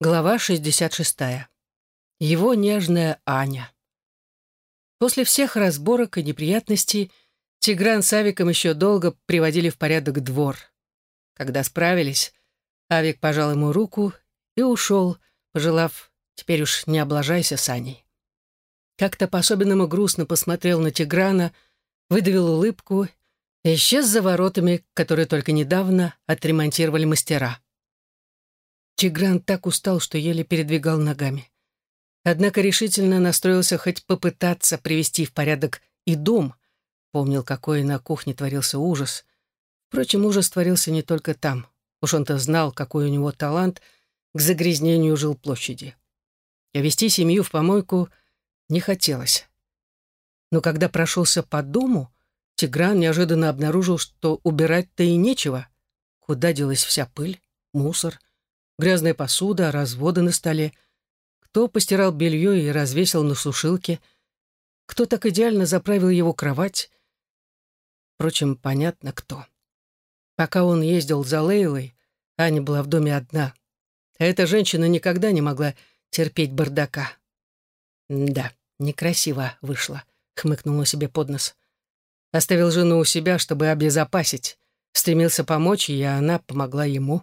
Глава 66. Его нежная Аня. После всех разборок и неприятностей Тигран с Авиком еще долго приводили в порядок двор. Когда справились, Авик пожал ему руку и ушел, пожелав «теперь уж не облажайся с Аней». Как-то по-особенному грустно посмотрел на Тиграна, выдавил улыбку и исчез за воротами, которые только недавно отремонтировали мастера. Тигран так устал, что еле передвигал ногами. Однако решительно настроился хоть попытаться привести в порядок и дом. Помнил, какой на кухне творился ужас. Впрочем, ужас творился не только там. Уж он-то знал, какой у него талант к загрязнению жилплощади. А вести семью в помойку не хотелось. Но когда прошелся по дому, Тигран неожиданно обнаружил, что убирать-то и нечего. Куда делась вся пыль, мусор — грязная посуда, разводы на столе. Кто постирал белье и развесил на сушилке. Кто так идеально заправил его кровать. Впрочем, понятно, кто. Пока он ездил за Лейлой, Аня была в доме одна. А эта женщина никогда не могла терпеть бардака. «Да, некрасиво вышло», — хмыкнула себе под нос. Оставил жену у себя, чтобы обезопасить. Стремился помочь, и она помогла ему.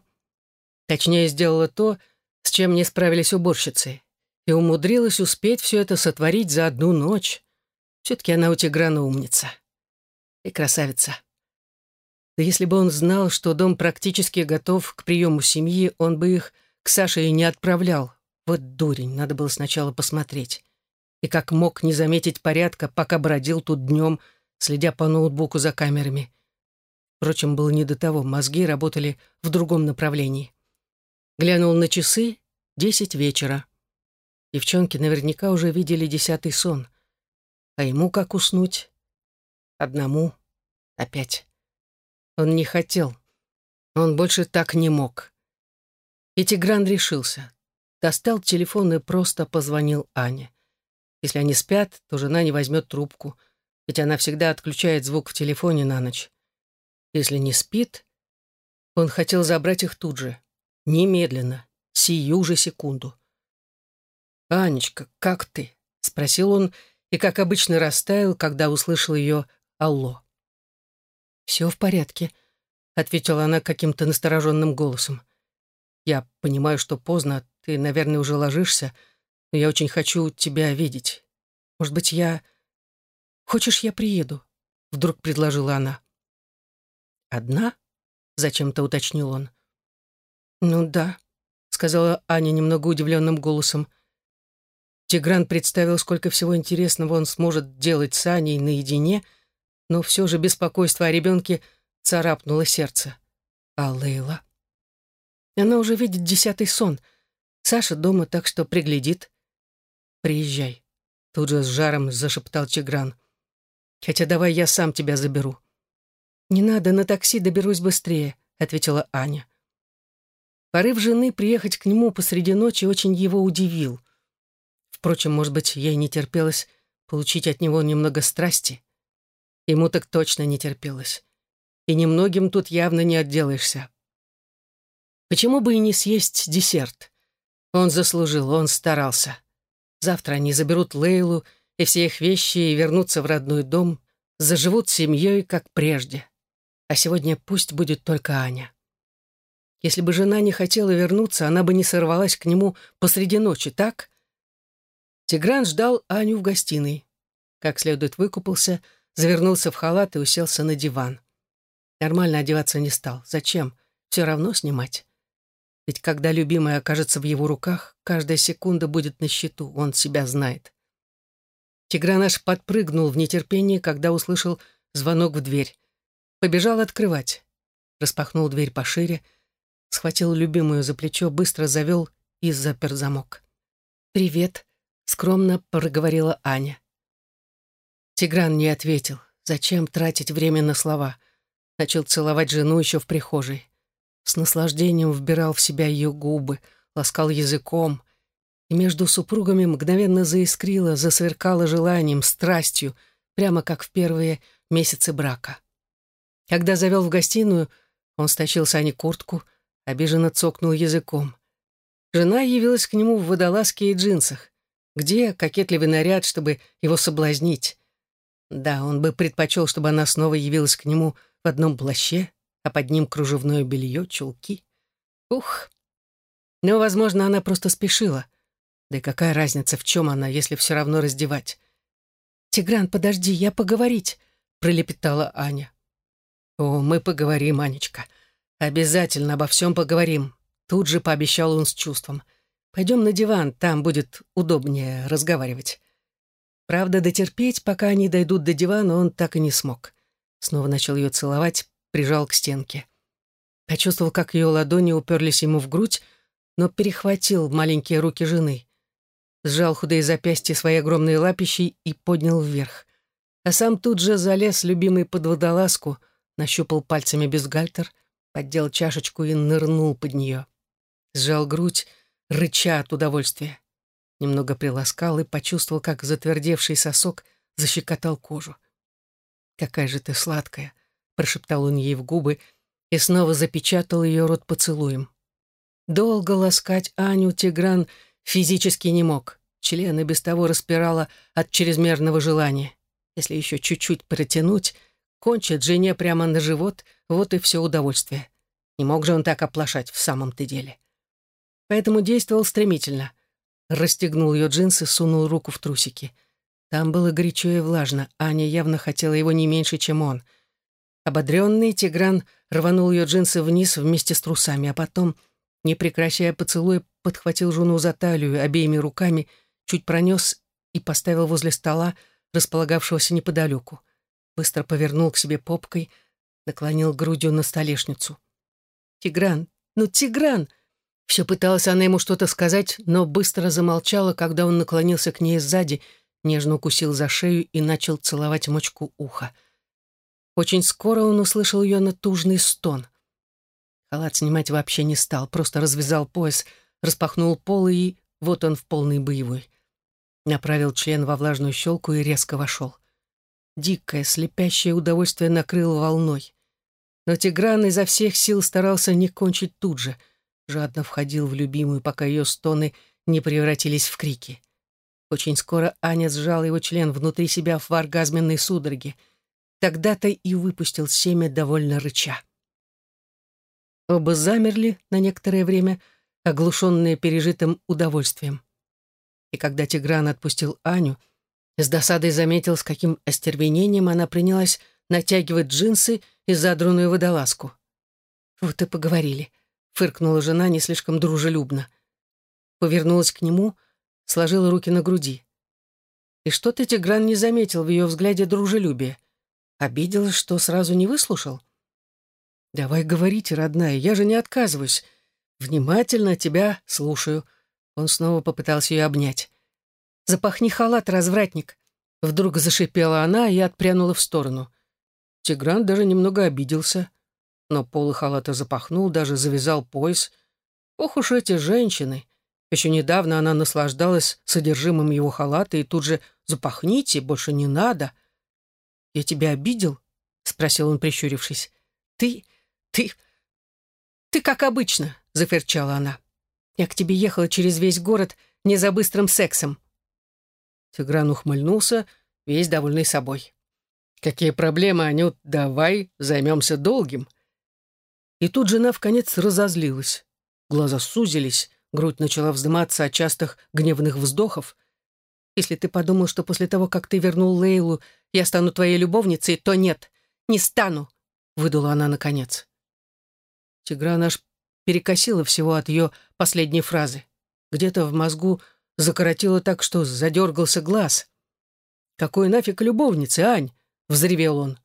Точнее, сделала то, с чем не справились уборщицы, и умудрилась успеть все это сотворить за одну ночь. Все-таки она у Тиграна умница. И красавица. Да если бы он знал, что дом практически готов к приему семьи, он бы их к Саше и не отправлял. Вот дурень, надо было сначала посмотреть. И как мог не заметить порядка, пока бродил тут днем, следя по ноутбуку за камерами. Впрочем, было не до того, мозги работали в другом направлении. Глянул на часы — десять вечера. Девчонки наверняка уже видели десятый сон. А ему как уснуть? Одному. Опять. Он не хотел. Он больше так не мог. И Тигран решился. Достал телефон и просто позвонил Ане. Если они спят, то жена не возьмет трубку, ведь она всегда отключает звук в телефоне на ночь. Если не спит, он хотел забрать их тут же. Немедленно, сию же секунду. «Анечка, как ты?» — спросил он, и, как обычно, растаял, когда услышал ее «Алло». «Все в порядке», — ответила она каким-то настороженным голосом. «Я понимаю, что поздно, ты, наверное, уже ложишься, но я очень хочу тебя видеть. Может быть, я... Хочешь, я приеду?» — вдруг предложила она. «Одна?» — зачем-то уточнил он. «Ну да», — сказала Аня немного удивленным голосом. Тигран представил, сколько всего интересного он сможет делать с Аней наедине, но все же беспокойство о ребенке царапнуло сердце. А Лейла? Она уже видит десятый сон. Саша дома, так что приглядит. «Приезжай», — тут же с жаром зашептал Тигран. «Хотя давай я сам тебя заберу». «Не надо, на такси доберусь быстрее», — ответила Аня. Порыв жены приехать к нему посреди ночи очень его удивил. Впрочем, может быть, ей не терпелось получить от него немного страсти. Ему так точно не терпелось. И немногим тут явно не отделаешься. Почему бы и не съесть десерт? Он заслужил, он старался. Завтра они заберут Лейлу и все их вещи и вернутся в родной дом, заживут семьей, как прежде. А сегодня пусть будет только Аня. Если бы жена не хотела вернуться, она бы не сорвалась к нему посреди ночи, так? Тигран ждал Аню в гостиной. Как следует выкупался, завернулся в халат и уселся на диван. Нормально одеваться не стал. Зачем? Все равно снимать. Ведь когда любимая окажется в его руках, каждая секунда будет на счету, он себя знает. Тигран аж подпрыгнул в нетерпении, когда услышал звонок в дверь. Побежал открывать. Распахнул дверь пошире — схватил любимую за плечо, быстро завел и запер замок. «Привет», — скромно проговорила Аня. Тигран не ответил. Зачем тратить время на слова? Начал целовать жену еще в прихожей. С наслаждением вбирал в себя ее губы, ласкал языком. И между супругами мгновенно заискрило, засверкало желанием, страстью, прямо как в первые месяцы брака. Когда завел в гостиную, он стащил с Ани куртку, обиженно цокнул языком. Жена явилась к нему в водолазке и джинсах. Где кокетливый наряд, чтобы его соблазнить? Да, он бы предпочел, чтобы она снова явилась к нему в одном плаще, а под ним кружевное белье, чулки. Ух! Но, возможно, она просто спешила. Да и какая разница, в чем она, если все равно раздевать? «Тигран, подожди, я поговорить», — пролепетала Аня. «О, мы поговорим, Анечка. Обязательно обо всем поговорим», — тут же пообещал он с чувством. «Пойдем на диван, там будет удобнее разговаривать». Правда, дотерпеть, пока они дойдут до дивана, он так и не смог. Снова начал ее целовать, прижал к стенке. Почувствовал, как ее ладони уперлись ему в грудь, но перехватил маленькие руки жены сжал худые запястья своей огромной лапищей и поднял вверх. А сам тут же залез любимый под водолазку, нащупал пальцами бюстгальтер, поддел чашечку и нырнул под нее. Сжал грудь, рыча от удовольствия. Немного приласкал и почувствовал, как затвердевший сосок защекотал кожу. «Какая же ты сладкая!» — прошептал он ей в губы и снова запечатал ее рот поцелуем. Долго ласкать Аню Тигран — Физически не мог. Член и без того распирало от чрезмерного желания. Если еще чуть-чуть протянуть, кончит жене прямо на живот, вот и все удовольствие. Не мог же он так оплошать в самом-то деле. Поэтому действовал стремительно. Расстегнул ее джинсы, сунул руку в трусики. Там было горячо и влажно, Аня явно хотела его не меньше, чем он. Ободренный Тигран рванул ее джинсы вниз вместе с трусами, а потом, не прекращая поцелуя, подхватил жену за талию обеими руками, чуть пронес и поставил возле стола, располагавшегося неподалеку. Быстро повернул к себе попкой, наклонил грудью на столешницу. «Тигран! Ну, Тигран!» Все пыталась она ему что-то сказать, но быстро замолчала, когда он наклонился к ней сзади, нежно укусил за шею и начал целовать мочку уха. Очень скоро он услышал ее натужный стон. Халат снимать вообще не стал, просто развязал пояс — распахнул пол и вот он в полный боевой. Направил член во влажную щелку и резко вошел. Дикое, слепящее удовольствие накрыло волной. Но Тигран изо всех сил старался не кончить тут же, жадно входил в любимую, пока ее стоны не превратились в крики. Очень скоро Аня сжал его член внутри себя в оргазменной судороге. Тогда-то и выпустил семя довольно рыча. Оба замерли на некоторое время, оглушенные пережитым удовольствием. И когда Тигран отпустил Аню, с досадой заметил, с каким остервенением она принялась натягивать джинсы и задранную водолазку. «Вот и поговорили», — фыркнула жена не слишком дружелюбно. Повернулась к нему, сложила руки на груди. И что-то Тигран не заметил в ее взгляде дружелюбия. Обиделась, что сразу не выслушал. «Давай говорите, родная, я же не отказываюсь. «Внимательно тебя слушаю». Он снова попытался ее обнять. «Запахни халат, развратник!» Вдруг зашипела она и отпрянула в сторону. Тигран даже немного обиделся, но полы халата запахнул, даже завязал пояс. Ох уж эти женщины! Еще недавно она наслаждалась содержимым его халата и тут же «запахните, больше не надо». «Я тебя обидел?» — спросил он, прищурившись. «Ты... ты... ты как обычно. — зафырчала она. «Я к тебе ехала через весь город не за быстрым сексом». Тигран ухмыльнулся, весь довольный собой. «Какие проблемы, Анют? Давай займемся долгим». И тут жена вконец разозлилась. Глаза сузились, грудь начала вздыматься от частых гневных вздохов. «Если ты подумал, что после того, как ты вернул Лейлу, я стану твоей любовницей, то нет, не стану», — выдала она наконец. Тигран аж перекосило всего от ее последней фразы. Где-то в мозгу закоротило так, что задергался глаз. «Какой нафиг любовницы, Ань?» — взревел он.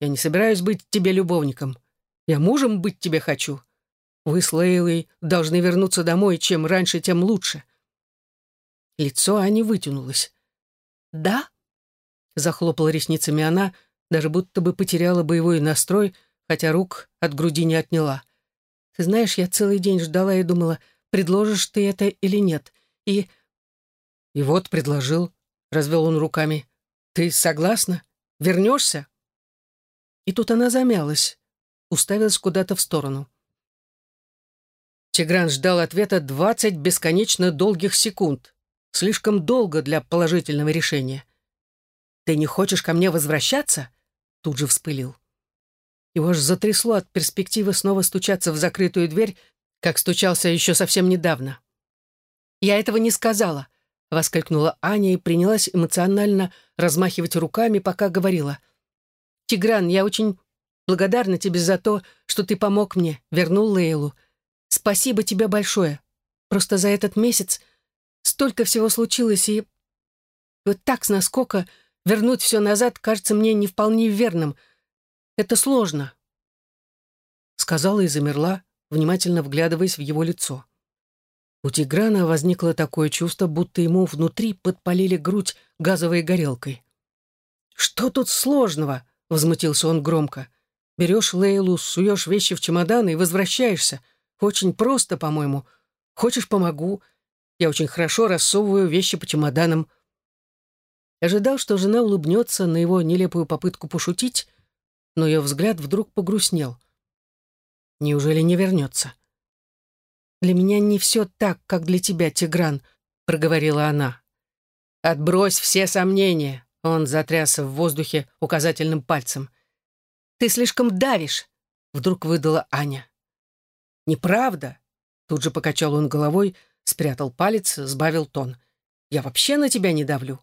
«Я не собираюсь быть тебе любовником. Я мужем быть тебе хочу. Вы с Лейлой должны вернуться домой, чем раньше, тем лучше». Лицо Ани вытянулось. «Да?» — захлопала ресницами она, даже будто бы потеряла боевой настрой, хотя рук от груди не отняла. Ты знаешь, я целый день ждала и думала, предложишь ты это или нет. И... И вот предложил, развел он руками. Ты согласна? Вернешься? И тут она замялась, уставилась куда-то в сторону. Тигран ждал ответа двадцать бесконечно долгих секунд. Слишком долго для положительного решения. «Ты не хочешь ко мне возвращаться?» Тут же вспылил. Его аж затрясло от перспективы снова стучаться в закрытую дверь, как стучался еще совсем недавно. «Я этого не сказала», — воскликнула Аня и принялась эмоционально размахивать руками, пока говорила. «Тигран, я очень благодарна тебе за то, что ты помог мне, вернул Лейлу. Спасибо тебе большое. Просто за этот месяц столько всего случилось, и вот так с наскока вернуть все назад кажется мне не вполне верным. Это сложно». Сказала и замерла, внимательно вглядываясь в его лицо. У Тиграна возникло такое чувство, будто ему внутри подпалили грудь газовой горелкой. «Что тут сложного?» — возмутился он громко. «Берешь Лейлу, суешь вещи в чемодан и возвращаешься. Очень просто, по-моему. Хочешь, помогу. Я очень хорошо рассовываю вещи по чемоданам». Ожидал, что жена улыбнется на его нелепую попытку пошутить, но ее взгляд вдруг погрустнел. «Неужели не вернется?» «Для меня не все так, как для тебя, Тигран», — проговорила она. «Отбрось все сомнения», — он затрясся в воздухе указательным пальцем. «Ты слишком давишь», — вдруг выдала Аня. «Неправда», — тут же покачал он головой, спрятал палец, сбавил тон. «Я вообще на тебя не давлю».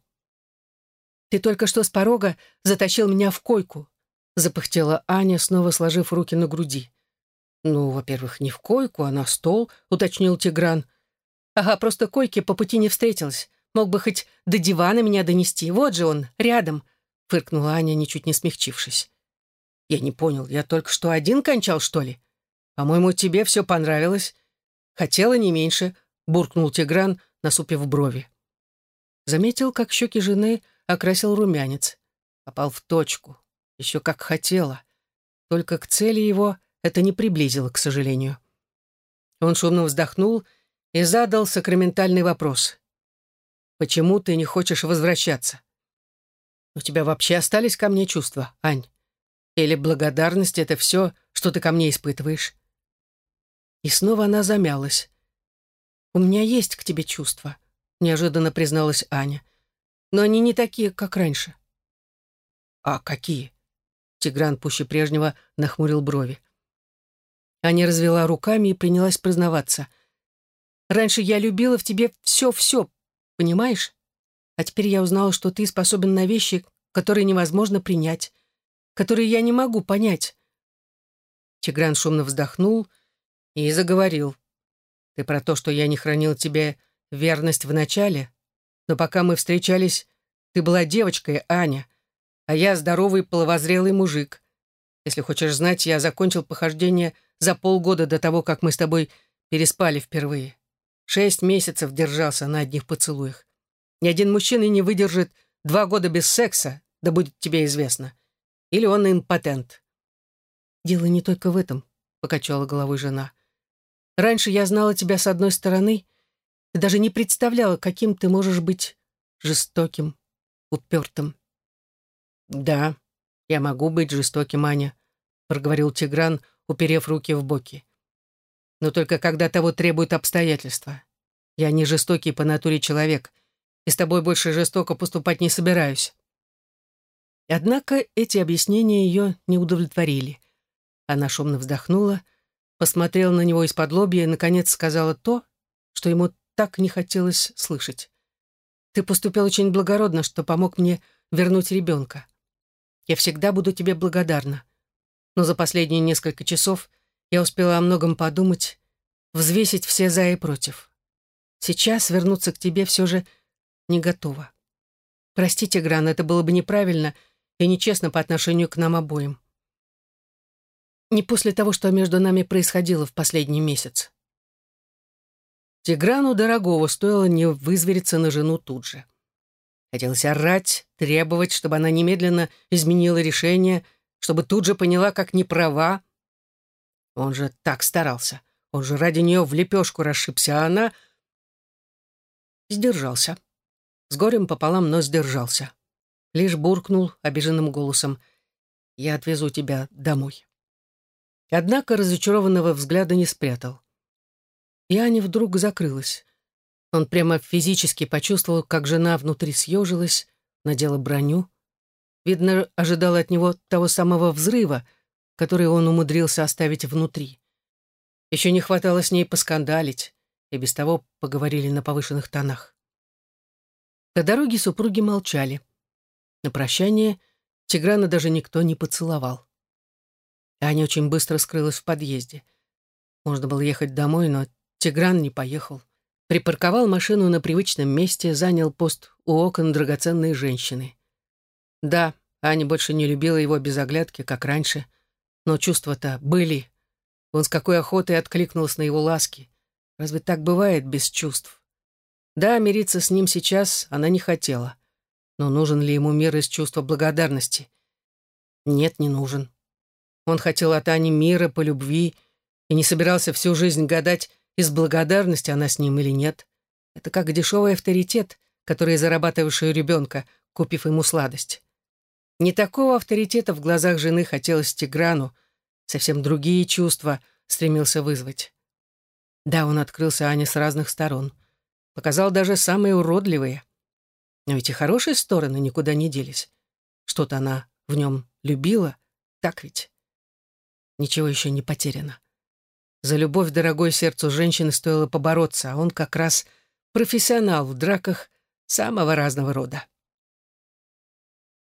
«Ты только что с порога затащил меня в койку», — запыхтела Аня, снова сложив руки на груди. «Ну, во-первых, не в койку, а на стол», — уточнил Тигран. «Ага, просто койки по пути не встретилась. Мог бы хоть до дивана меня донести. Вот же он, рядом», — фыркнула Аня, ничуть не смягчившись. «Я не понял, я только что один кончал, что ли? По-моему, тебе все понравилось. Хотела не меньше», — буркнул Тигран, насупив брови. Заметил, как щеки жены окрасил румянец. Попал в точку. Еще как хотела. Только к цели его это не приблизило, к сожалению. Он шумно вздохнул и задал сакраментальный вопрос. «Почему ты не хочешь возвращаться? У тебя вообще остались ко мне чувства, Ань? Или благодарность — это все, что ты ко мне испытываешь?» И снова она замялась. «У меня есть к тебе чувства», — неожиданно призналась Аня. «Но они не такие, как раньше». «А какие?» Тигран пуще прежнего нахмурил брови. Аня развела руками и принялась признаваться. «Раньше я любила в тебе все-все, понимаешь? А теперь я узнала, что ты способен на вещи, которые невозможно принять, которые я не могу понять». Тигран шумно вздохнул и заговорил. «Ты про то, что я не хранил тебе верность в начале, но пока мы встречались, ты была девочкой, Аня, а я здоровый половозрелый мужик. Если хочешь знать, я закончил похождение за полгода до того, как мы с тобой переспали впервые. Шесть месяцев держался на одних поцелуях. Ни один мужчина не выдержит два года без секса, да будет тебе известно. Или он импотент. «Дело не только в этом», — покачала головой жена. «Раньше я знала тебя с одной стороны и даже не представляла, каким ты можешь быть жестоким, упертым». «Да, я могу быть жестоким, Аня», — проговорил Тигран, уперев руки в боки. «Но только когда того требуют обстоятельства. Я не жестокий по натуре человек, и с тобой больше жестоко поступать не собираюсь». Однако эти объяснения ее не удовлетворили. Она шумно вздохнула, посмотрела на него из-под лобья и, наконец, сказала то, что ему так не хотелось слышать. «Ты поступил очень благородно, что помог мне вернуть ребенка. Я всегда буду тебе благодарна. Но за последние несколько часов я успела о многом подумать, взвесить все за и против. Сейчас вернуться к тебе все же не готова. Простите, Гран, это было бы неправильно и нечестно по отношению к нам обоим. Не после того, что между нами происходило в последний месяц. Тиграну дорогого стоило не вызвериться на жену тут же. Хотелось орать, требовать, чтобы она немедленно изменила решение, чтобы тут же поняла, как неправа. Он же так старался. Он же ради нее в лепешку расшибся, а она... Сдержался. С горем пополам, но сдержался. Лишь буркнул обиженным голосом. «Я отвезу тебя домой». Однако разочарованного взгляда не спрятал. и Аня вдруг закрылась. Он прямо физически почувствовал, как жена внутри съежилась, надела броню. Видно, ожидала от него того самого взрыва, который он умудрился оставить внутри. Еще не хватало с ней поскандалить, и без того поговорили на повышенных тонах. По дороге супруги молчали. На прощание Тиграна даже никто не поцеловал. Аня очень быстро скрылась в подъезде. Можно было ехать домой, но Тигран не поехал. Припарковал машину на привычном месте, занял пост у окон драгоценной женщины. Да, Аня больше не любила его без оглядки, как раньше, но чувства-то были. Он с какой охотой откликнулся на его ласки. Разве так бывает без чувств? Да, мириться с ним сейчас она не хотела. Но нужен ли ему мир из чувства благодарности? Нет, не нужен. Он хотел от Ани мира по любви и не собирался всю жизнь гадать, из благодарности она с ним или нет. Это как дешевый авторитет, который зарабатываешь у ребенка, купив ему сладость. Не такого авторитета в глазах жены хотелось Тиграну, совсем другие чувства стремился вызвать. Да, он открылся Ане с разных сторон. Показал даже самые уродливые. Но ведь и хорошие стороны никуда не делись. Что-то она в нем любила, так ведь? Ничего еще не потеряно. За любовь дорогой сердцу женщины стоило побороться, а он как раз профессионал в драках самого разного рода.